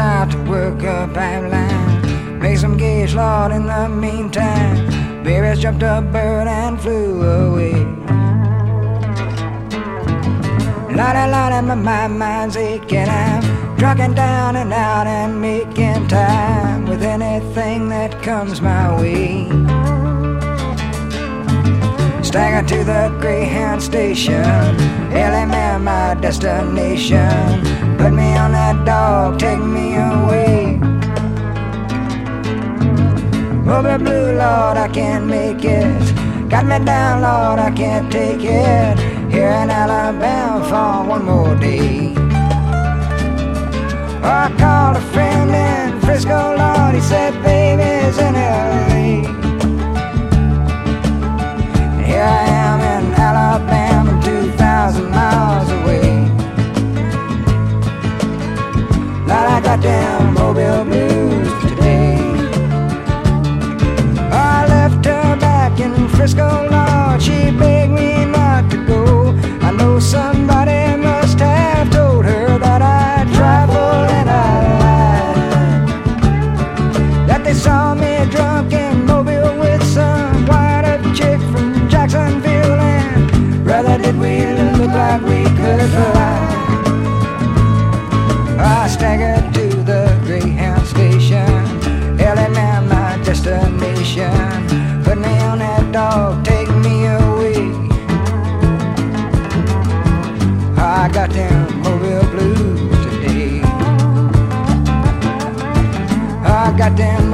out to work a pipeline. Make some gauge, Lord, in the meantime. Bears jumped a bird and flew away. La da la my, my mind's aching. I'm trucking down and out and making time with anything that comes my way. Stagger to the Greyhound station, LMM, my destination. Over blue, Lord, I can't make it. Got me down, Lord, I can't take it. Here in Alabama for one more day. Oh, got them Mobile blues today. I got them